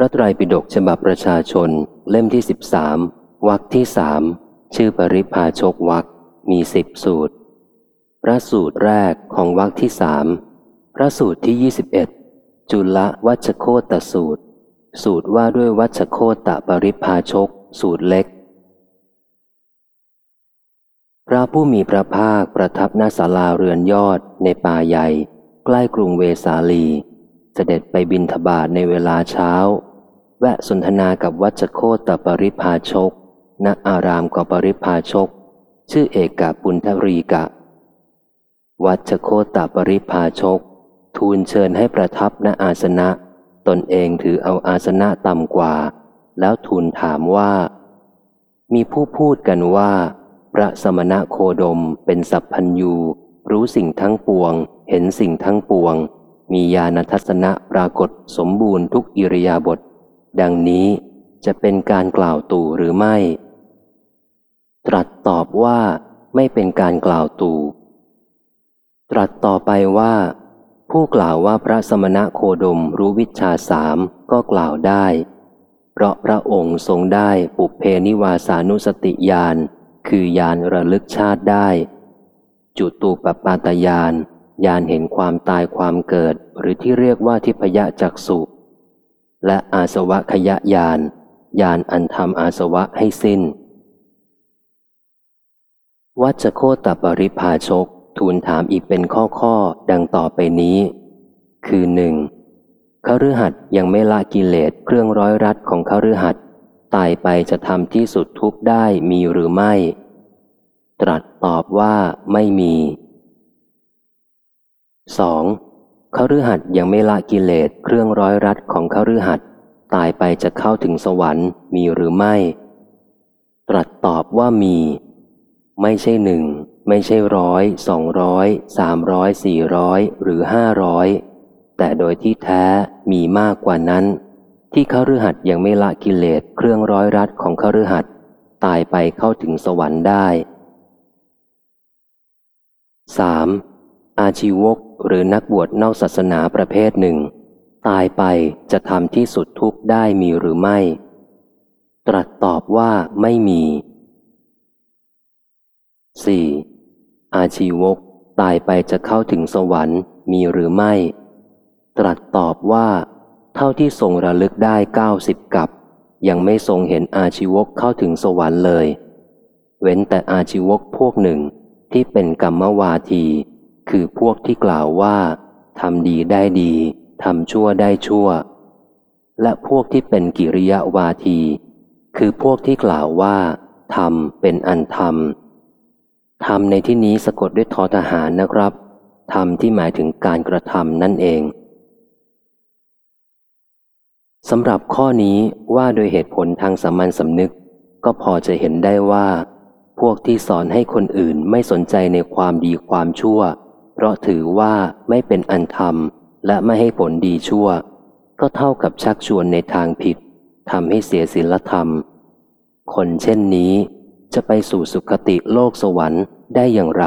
ระไตรปิฎกฉบับประชาชน เล่มที่สิบสามวรรคที่สามชื่อปริพาชกวรรคมีสิบสูตร พระสูตรแรกของวรรคที่สามพระสูตรที่ยี่สิบเอ็ดจุลวัชโคตสูตร สูตรว่าด้วยวัชโคตปริพาชก สูตรเล็ก พระผู้มีพระภาคประทับณศาลาเรือนยอดในป่าใหญ่ ใกล้กรุงเวสาลี เสด็จไปบินทบาทในเวลาเช้า แวะสนทนากับวัชโคตปริพาชก ณ อารามกปริพาชก ชื่อเอกาปุณทรีกะ วัชโคตปริพาชก ทูลเชิญให้ประทับณอาสนะ ตนเองถือเอาอาสนะต่ำกว่า แล้วทูลถามว่า มีผู้พูดกันว่า พระสมณะโคดมเป็นสัพพัญยูรู้สิ่งทั้งปวง เห็นสิ่งทั้งปวง มีญาณทัศนะปรากฏสมบูรณ์ทุกอิริยาบถ ดังนี้จะเป็นการกล่าวตู่หรือไม่ ตรัสตอบว่าไม่เป็นการกล่าวตู่ ตรัสต่อไปว่า ผู้กล่าวว่าพระสมณะโคดมรู้วิชาสามก็กล่าวได้ เพราะพระองค์ทรงได้ปุเพนิวาสานุสติญาณคือยานระลึกชาติได้ จุตูปปาตยานยานเห็นความตายความเกิดหรือที่เรียกว่าทิพยจักสุ และอาสวะขยะยานยานอันทำอาสวะให้สิ้น วัชโคตปริภาชกทูลถามอีกเป็นข้อข้อดังต่อไปนี้ คือหนึ่งขรือหัดยังไม่ละกิเลสเครื่องร้อยรัดของขรือหัดตายไปจะทำที่สุดทุกได้มีหรือไม่ ตรัสตอบว่าไม่มี 2. ขรือหัดยังไม่ละกิเลสเครื่องร้อยรัดของขรือหัดตายไปจะเข้าถึงสวรรค์มีหรือไม่ ตรัสตอบว่ามี ไม่ใช่หนึ่ง ไม่ใช่ร้อยสองร้อยสามร้อยสี่ร้อยหรือห้าร้อยแต่โดยที่แท้มีมากกว่านั้น ที่ขรือหัดยังไม่ละกิเลสเครื่องร้อยรัดของขรือหัดตายไปเข้าถึงสวรรค์ได้ 3. อาชีวก หรือนักบวชนอกศาสนาประเภทหนึ่ง ตายไปจะทำที่สุดทุกได้มีหรือไม่ ตรัสตอบว่าไม่มี 4. อาชีวกตายไปจะเข้าถึงสวรรค์มีหรือไม่ ตรัสตอบว่า เท่าที่ทรงระลึกได้เก้าสิบกับ ยังไม่ทรงเห็นอาชีวกเข้าถึงสวรรค์เลย เว้นแต่อาชีวกพวกหนึ่งที่เป็นกรรมวาที คือพวกที่กล่าวว่าทำดีได้ดีทำชั่วได้ชั่ว และพวกที่เป็นกิริยาวาที คือพวกที่กล่าวว่าทำเป็นอันทำทำในที่นี้สะกดด้วยทอทหารนะครับทำที่หมายถึงการกระทำนั่นเองสำหรับข้อนี้ว่าโดยเหตุผลทางสามัญสำนึก ก็พอจะเห็นได้ว่า พวกที่สอนให้คนอื่นไม่สนใจในความดีความชั่ว เพราะถือว่าไม่เป็นอันธรรมและไม่ให้ผลดีชั่ว ก็เท่ากับชักชวนในทางผิดทำให้เสียศีลธรรม คนเช่นนี้จะไปสู่สุคติโลกสวรรค์ได้อย่างไร